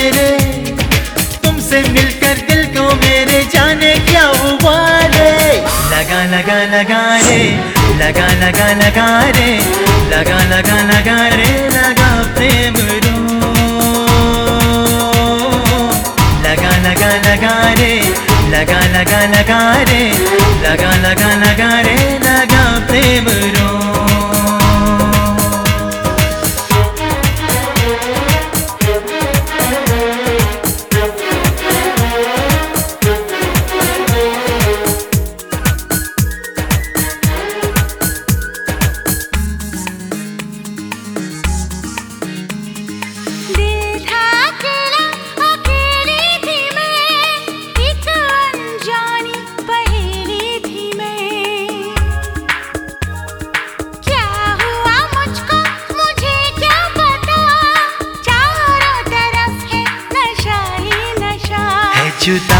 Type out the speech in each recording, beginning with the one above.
मेरे। तुमसे मिलकर दिल को मेरे जाने क्या हुआ रे? लगा लगा लगा रे, लगा लगा लगा रे, लगा लगा लगा रे, लगा प्रेम रो। लगा लगा लगा रे, लगा लगा लगा रे, लगा लगा 中退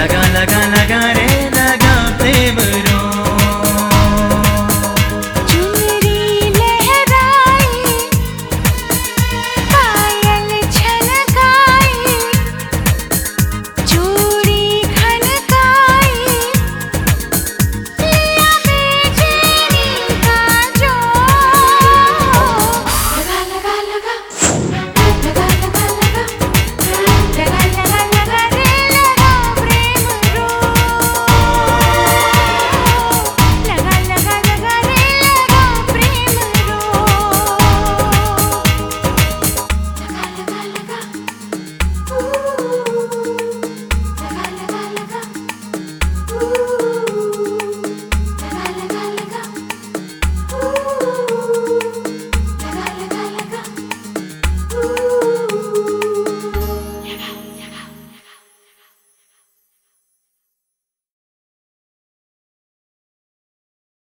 la gana, la gana.